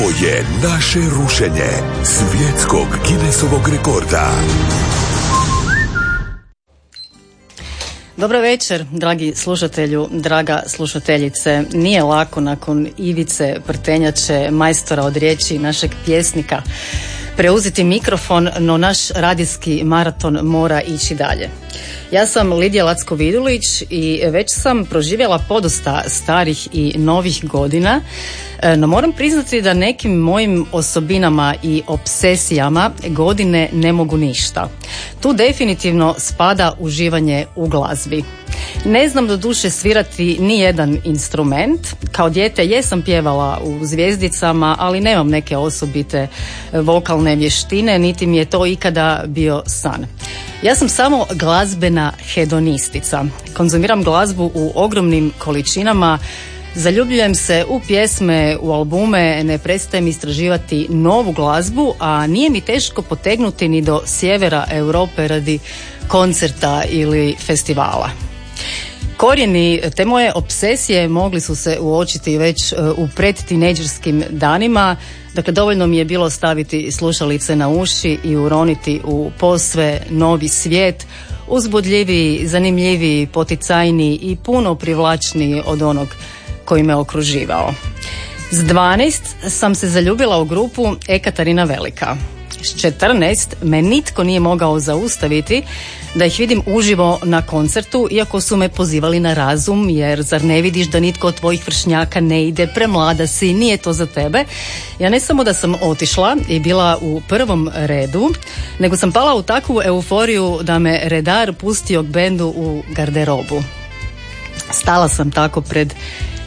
Ovo je naše rušenje svjetskog Guinnessovog rekorda. Dobro večer, dragi slušatelju, draga slušateljice. Nije lako nakon Ivice Prtenjače, majstora od riječi našeg pjesnika, preuzeti mikrofon, no naš radijski maraton mora ići dalje. Ja sam Lidija Lacko-Vidulić i već sam proživjela podosta starih i novih godina, e, no moram priznati da nekim mojim osobinama i obsesijama godine ne mogu ništa. Tu definitivno spada uživanje u glazbi. Ne znam do duše svirati ni jedan instrument. Kao dijete jesam pjevala u zvijezdicama, ali nemam neke osobite vokalne vještine, niti mi je to ikada bio san. Ja sam samo glazbena hedonistica. Konzumiram glazbu u ogromnim količinama, Zaljubljujem se u pjesme, u albume, ne prestajem istraživati novu glazbu, a nije mi teško potegnuti ni do sjevera Europe radi koncerta ili festivala. Korijeni te moje obsesije mogli su se uočiti već e, u predtineđerskim danima. Dakle, dovoljno mi je bilo staviti slušalice na uši i uroniti u posve novi svijet, uzbudljiviji, zanimljiviji, poticajniji i puno privlačniji od onog koji me okruživao. S 12 sam se zaljubila u grupu Ekatarina Velika. S 14 me nitko nije mogao zaustaviti da ih vidim uživo na koncertu, iako su me pozivali na razum, jer zar ne vidiš da nitko od tvojih vršnjaka ne ide, premlada si, nije to za tebe. Ja ne samo da sam otišla i bila u prvom redu, nego sam pala u takvu euforiju da me redar pustio bendu u garderobu. Stala sam tako pred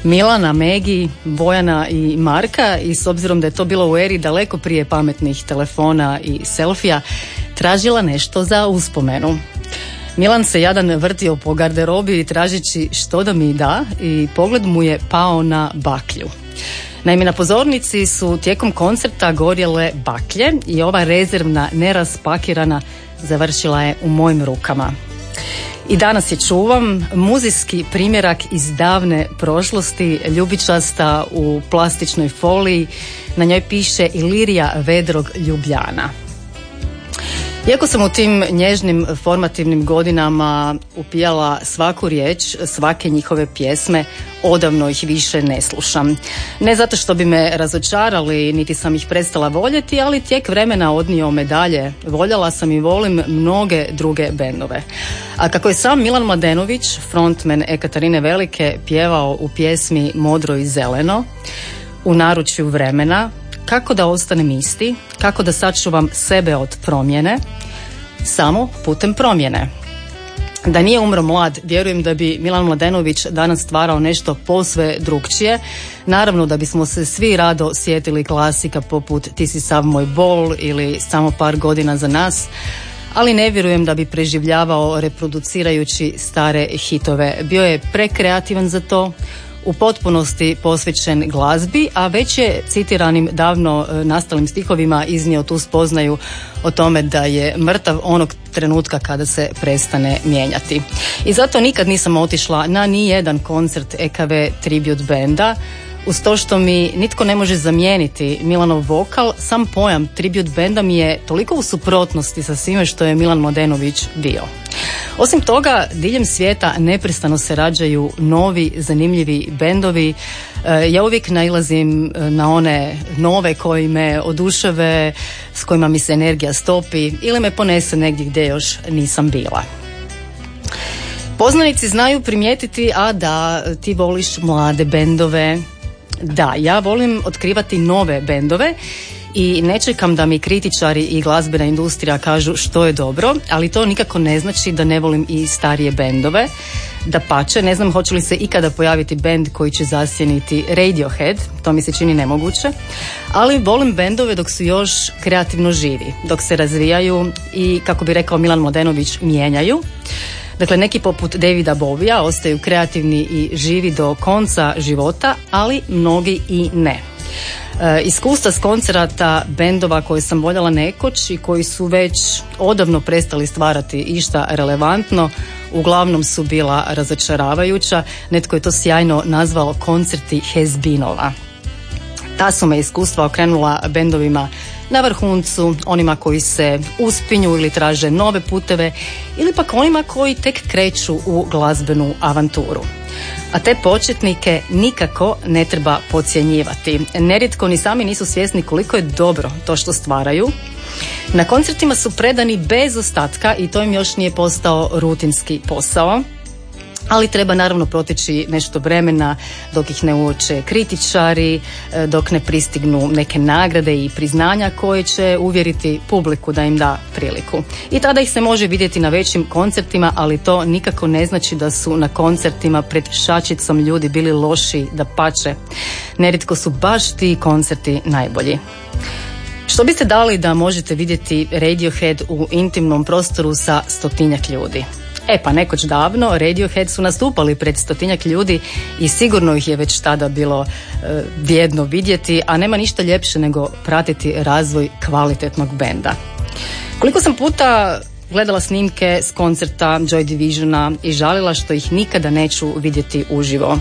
Milana, Megi, Bojana i Marka i s obzirom da je to bilo u eri daleko prije pametnih telefona i selfija, tražila nešto za uspomenu. Milan se jadan vrtio po garderobi tražeći što da mi da i pogled mu je pao na baklju. Naime, na pozornici su tijekom koncerta gorjele baklje i ova rezervna, neraspakirana završila je u mojim rukama. I danas je čuvam muzijski primjerak iz davne prošlosti, ljubičasta u plastičnoj foliji. Na njoj piše Ilirija Vedrog Ljubljana. Iako sam u tim nježnim formativnim godinama upijala svaku riječ, svake njihove pjesme, odavno ih više ne slušam. Ne zato što bi me razočarali, niti sam ih prestala voljeti, ali tijek vremena odnio medalje. Voljela sam i volim mnoge druge bendove. A kako je sam Milan Mladenović, frontman Ekatarine Velike, pjevao u pjesmi Modro i zeleno, u naručju vremena, kako da ostanem isti, kako da sačuvam sebe od promjene, samo putem promjene. Da nije umro mlad, vjerujem da bi Milan Mladenović danas stvarao nešto posve drugčije. Naravno da bismo se svi rado sjetili klasika poput Ti si sav moj bol ili Samo par godina za nas, ali ne vjerujem da bi preživljavao reproducirajući stare hitove. Bio je prekreativan za to, u potpunosti posvećen glazbi, a već je citiranim davno e, nastalim stihovima iznio tu spoznaju o tome da je mrtav onog trenutka kada se prestane mijenjati. I zato nikad nisam otišla na ni jedan koncert EKV Tribute Benda, uz to što mi nitko ne može zamijeniti Milanov vokal, sam pojam tribute benda mi je toliko u suprotnosti sa svime što je Milan Modenović bio. Osim toga, diljem svijeta neprestano se rađaju novi, zanimljivi bendovi. E, ja uvijek nailazim e, na one nove koji me oduševe, s kojima mi se energija stopi ili me ponese negdje gdje još nisam bila. Poznanici znaju primijetiti, a da ti voliš mlade bendove, da, ja volim otkrivati nove bendove i ne čekam da mi kritičari i glazbena industrija kažu što je dobro, ali to nikako ne znači da ne volim i starije bendove. Da pače, ne znam hoće li se ikada pojaviti bend koji će zasjeniti Radiohead, to mi se čini nemoguće, ali volim bendove dok su još kreativno živi, dok se razvijaju i, kako bi rekao Milan Modenović, mijenjaju. Dakle, neki poput Davida Bovija ostaju kreativni i živi do konca života, ali mnogi i ne. E, iskustva s koncerata bendova koje sam voljela nekoć i koji su već odavno prestali stvarati išta relevantno, uglavnom su bila razočaravajuća. Netko je to sjajno nazvao koncerti Hezbinova. Ta su me iskustva okrenula bendovima na vrhuncu, onima koji se uspinju ili traže nove puteve ili pak onima koji tek kreću u glazbenu avanturu. A te početnike nikako ne treba podcjenjivati. Nerijetko ni sami nisu svjesni koliko je dobro to što stvaraju. Na koncertima su predani bez ostatka i to im još nije postao rutinski posao ali treba naravno proteći nešto vremena dok ih ne uoče kritičari, e, dok ne pristignu neke nagrade i priznanja koje će uvjeriti publiku da im da priliku. I tada ih se može vidjeti na većim koncertima, ali to nikako ne znači da su na koncertima pred šačicom ljudi bili loši da pače. Neritko su baš ti koncerti najbolji. Što biste dali da možete vidjeti Radiohead u intimnom prostoru sa stotinjak ljudi? E pa nekoć davno Radiohead su nastupali pred stotinjak ljudi i sigurno ih je već tada bilo e, vrijedno vidjeti, a nema ništa ljepše nego pratiti razvoj kvalitetnog benda. Koliko sam puta gledala snimke s koncerta Joy Divisiona i žalila što ih nikada neću vidjeti uživo.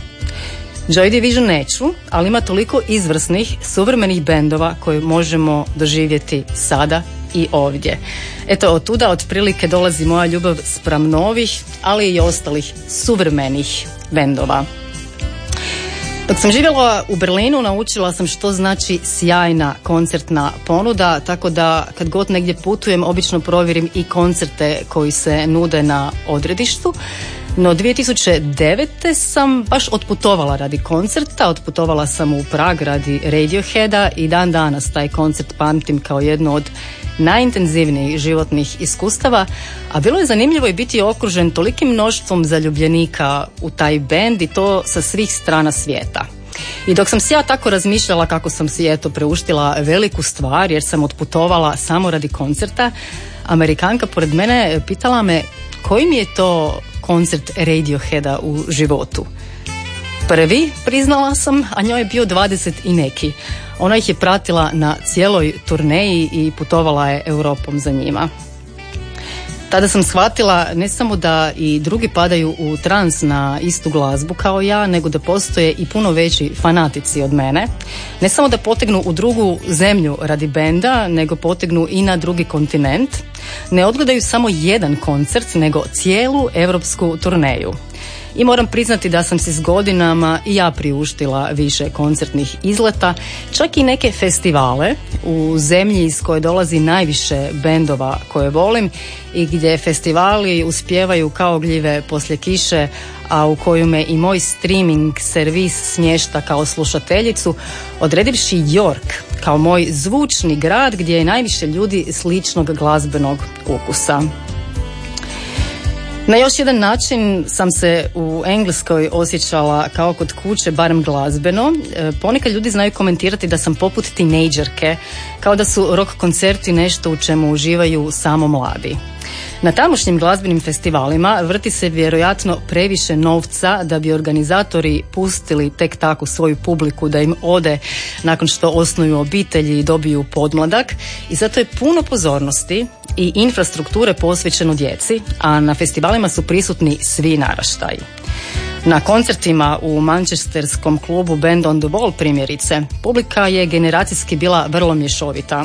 Joy Division neću, ali ima toliko izvrsnih, suvremenih bendova koje možemo doživjeti sada i ovdje. Eto, od tuda otprilike dolazi moja ljubav spram novih, ali i ostalih suvremenih bendova. Dok sam živjela u Berlinu naučila sam što znači sjajna koncertna ponuda, tako da kad god negdje putujem obično provjerim i koncerte koji se nude na odredištu. No 2009. sam baš otputovala radi koncerta, otputovala sam u Prag radi Radioheada i dan danas taj koncert pamtim kao jedno od najintenzivnijih životnih iskustava, a bilo je zanimljivo i biti okružen tolikim mnoštvom zaljubljenika u taj bend i to sa svih strana svijeta. I dok sam si ja tako razmišljala kako sam si eto preuštila veliku stvar jer sam otputovala samo radi koncerta, Amerikanka pored mene pitala me koji mi je to koncert Radioheada u životu. Prvi, priznala sam, a njoj je bio 20 i neki. Ona ih je pratila na cijeloj turneji i putovala je Europom za njima. Tada sam shvatila ne samo da i drugi padaju u trans na istu glazbu kao ja, nego da postoje i puno veći fanatici od mene. Ne samo da potegnu u drugu zemlju radi benda, nego potegnu i na drugi kontinent. Ne odgledaju samo jedan koncert, nego cijelu europsku turneju i moram priznati da sam se s godinama i ja priuštila više koncertnih izleta, čak i neke festivale u zemlji iz koje dolazi najviše bendova koje volim i gdje festivali uspijevaju kao gljive poslije kiše, a u koju me i moj streaming servis smješta kao slušateljicu, odredivši York kao moj zvučni grad gdje je najviše ljudi sličnog glazbenog ukusa. Na još jedan način sam se u Engleskoj osjećala kao kod kuće, barem glazbeno. E, ponekad ljudi znaju komentirati da sam poput tinejdžerke, kao da su rock koncerti nešto u čemu uživaju samo mladi. Na tamošnjim glazbenim festivalima vrti se vjerojatno previše novca da bi organizatori pustili tek tako svoju publiku da im ode nakon što osnuju obitelji i dobiju podmladak i zato je puno pozornosti i infrastrukture posvećeno djeci, a na festivalima su prisutni svi naraštaji. Na koncertima u manchesterskom klubu Band on the Wall primjerice, publika je generacijski bila vrlo mješovita.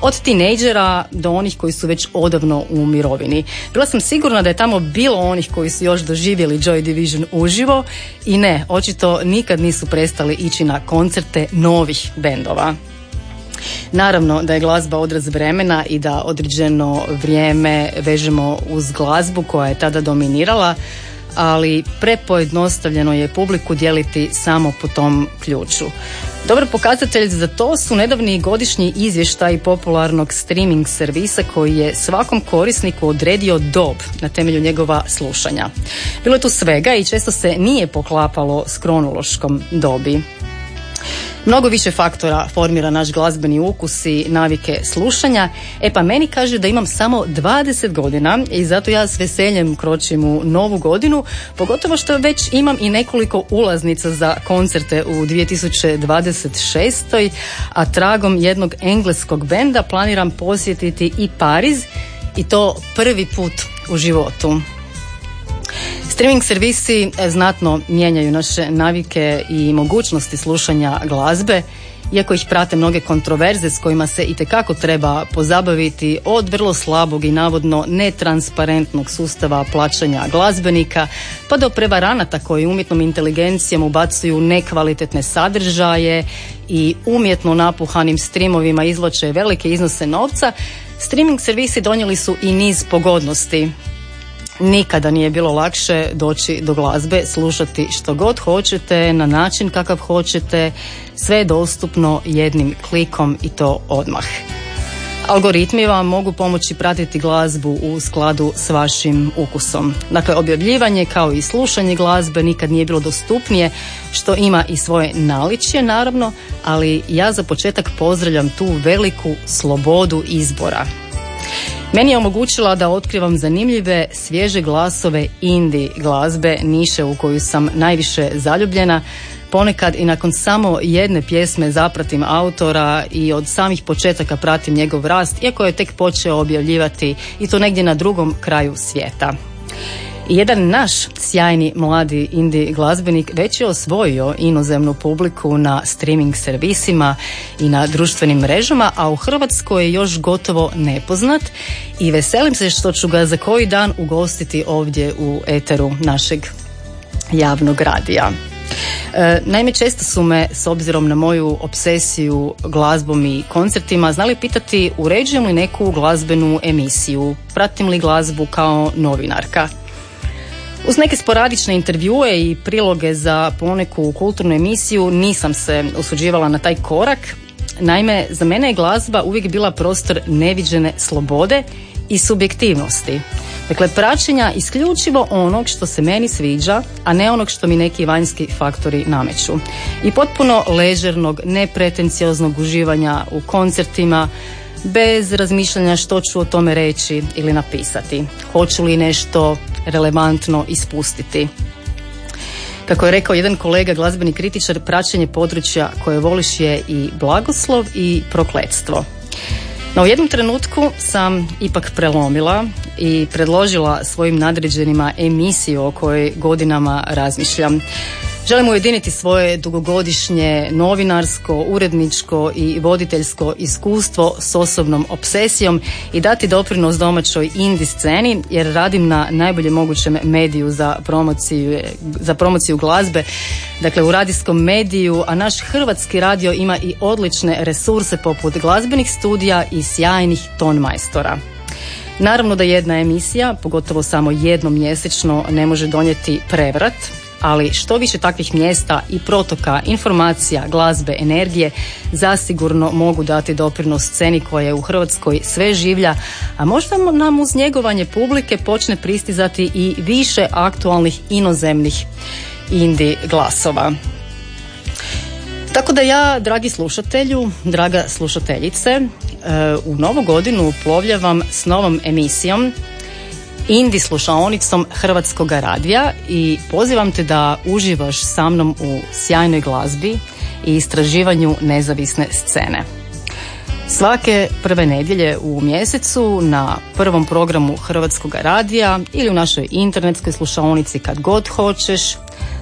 Od tinejdžera do onih koji su već odavno u mirovini. Bila sam sigurna da je tamo bilo onih koji su još doživjeli Joy Division uživo i ne, očito nikad nisu prestali ići na koncerte novih bendova. Naravno da je glazba odraz vremena i da određeno vrijeme vežemo uz glazbu koja je tada dominirala, ali prepojednostavljeno je publiku dijeliti samo po tom ključu. Dobar pokazatelj za to su nedavni godišnji izvještaj popularnog streaming servisa koji je svakom korisniku odredio dob na temelju njegova slušanja. Bilo je tu svega i često se nije poklapalo s kronološkom dobi. Mnogo više faktora formira naš glazbeni ukus i navike slušanja. E pa meni kaže da imam samo 20 godina i zato ja s veseljem kročim u novu godinu, pogotovo što već imam i nekoliko ulaznica za koncerte u 2026. A tragom jednog engleskog benda planiram posjetiti i Pariz i to prvi put u životu. Streaming servisi e, znatno mijenjaju naše navike i mogućnosti slušanja glazbe, iako ih prate mnoge kontroverze s kojima se itekako treba pozabaviti od vrlo slabog i navodno netransparentnog sustava plaćanja glazbenika pa do prevaranata koji umjetnom inteligencijom ubacuju nekvalitetne sadržaje i umjetno napuhanim streamovima izloče velike iznose novca, streaming servisi donijeli su i niz pogodnosti Nikada nije bilo lakše doći do glazbe, slušati što god hoćete, na način kakav hoćete, sve dostupno jednim klikom i to odmah. Algoritmi vam mogu pomoći pratiti glazbu u skladu s vašim ukusom. Dakle, objavljivanje kao i slušanje glazbe nikad nije bilo dostupnije, što ima i svoje naličje naravno, ali ja za početak pozdravljam tu veliku slobodu izbora. Meni je omogućila da otkrivam zanimljive, svježe glasove indie glazbe, niše u koju sam najviše zaljubljena. Ponekad i nakon samo jedne pjesme zapratim autora i od samih početaka pratim njegov rast, iako je tek počeo objavljivati i to negdje na drugom kraju svijeta. Jedan naš sjajni mladi indie glazbenik već je osvojio inozemnu publiku na streaming servisima i na društvenim mrežama, a u Hrvatskoj je još gotovo nepoznat i veselim se što ću ga za koji dan ugostiti ovdje u eteru našeg javnog radija. E, naime, često su me, s obzirom na moju obsesiju glazbom i koncertima, znali pitati uređujem li neku glazbenu emisiju, pratim li glazbu kao novinarka. Uz neke sporadične intervjue i priloge za poneku kulturnu emisiju nisam se osuđivala na taj korak. Naime, za mene je glazba uvijek bila prostor neviđene slobode i subjektivnosti. Dakle, praćenja isključivo onog što se meni sviđa, a ne onog što mi neki vanjski faktori nameću. I potpuno ležernog, nepretencioznog uživanja u koncertima, bez razmišljanja što ću o tome reći ili napisati. Hoću li nešto relevantno ispustiti. Kako je rekao jedan kolega glazbeni kritičar, praćenje područja koje voliš je i blagoslov i prokletstvo. No u jednom trenutku sam ipak prelomila i predložila svojim nadređenima emisiju o kojoj godinama razmišljam. Želim ujediniti svoje dugogodišnje novinarsko, uredničko i voditeljsko iskustvo s osobnom obsesijom i dati doprinos domaćoj indie sceni jer radim na najbolje mogućem mediju za promociju, za promociju glazbe, dakle u radijskom mediju, a naš hrvatski radio ima i odlične resurse poput glazbenih studija i sjajnih ton majstora. Naravno da jedna emisija, pogotovo samo jednom mjesečno, ne može donijeti prevrat, ali što više takvih mjesta i protoka informacija, glazbe, energije zasigurno mogu dati doprinos sceni koja je u Hrvatskoj sve življa, a možda nam uz njegovanje publike počne pristizati i više aktualnih inozemnih indi glasova. Tako da ja, dragi slušatelju, draga slušateljice, e, u novu godinu uplovljavam s novom emisijom Indi slušaonicom Hrvatskog radija i pozivam te da uživaš sa mnom u sjajnoj glazbi i istraživanju nezavisne scene. Svake prve nedjelje u mjesecu na prvom programu Hrvatskog radija ili u našoj internetskoj slušaonici kad god hoćeš,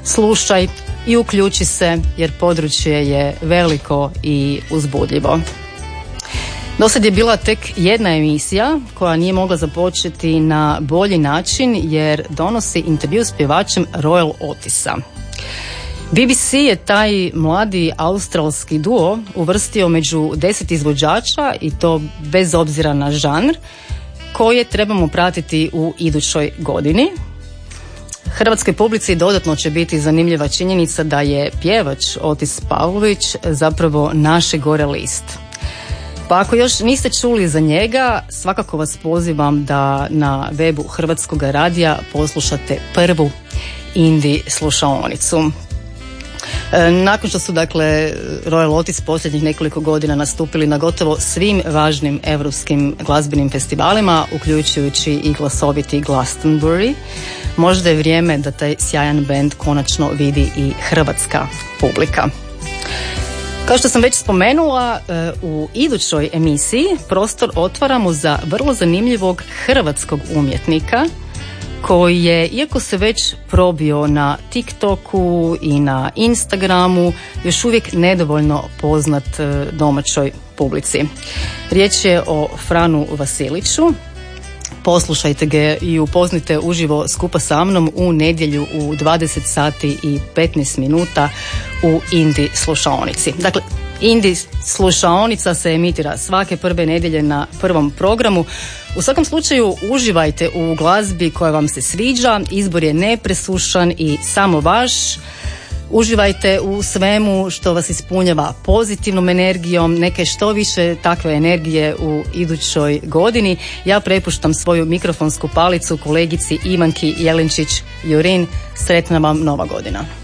slušaj i uključi se jer područje je veliko i uzbudljivo. Do sad je bila tek jedna emisija koja nije mogla započeti na bolji način jer donosi intervju s pjevačem Royal Otisa. BBC je taj mladi australski duo uvrstio među deset izvođača i to bez obzira na žanr koje trebamo pratiti u idućoj godini. Hrvatskoj publici dodatno će biti zanimljiva činjenica da je pjevač Otis Pavlović zapravo naše gore list. Pa ako još niste čuli za njega, svakako vas pozivam da na webu Hrvatskog radija poslušate prvu Indi slušaonicu. E, nakon što su dakle Royal Otis posljednjih nekoliko godina nastupili na gotovo svim važnim europskim glazbenim festivalima, uključujući i glasoviti Glastonbury, možda je vrijeme da taj sjajan band konačno vidi i hrvatska publika. Kao što sam već spomenula, e, u idućoj emisiji prostor otvaramo za vrlo zanimljivog hrvatskog umjetnika koji je, iako se već probio na TikToku i na Instagramu, još uvijek nedovoljno poznat e, domaćoj publici. Riječ je o Franu Vasiliću, poslušajte ga i upoznite uživo skupa sa mnom u nedjelju u 20 sati i 15 minuta u Indi slušaonici. Dakle, Indi slušaonica se emitira svake prve nedjelje na prvom programu. U svakom slučaju uživajte u glazbi koja vam se sviđa, izbor je nepresušan i samo vaš. Uživajte u svemu što vas ispunjava pozitivnom energijom, neke što više takve energije u idućoj godini. Ja prepuštam svoju mikrofonsku palicu kolegici Ivanki Jelenčić Jurin. Sretna vam nova godina.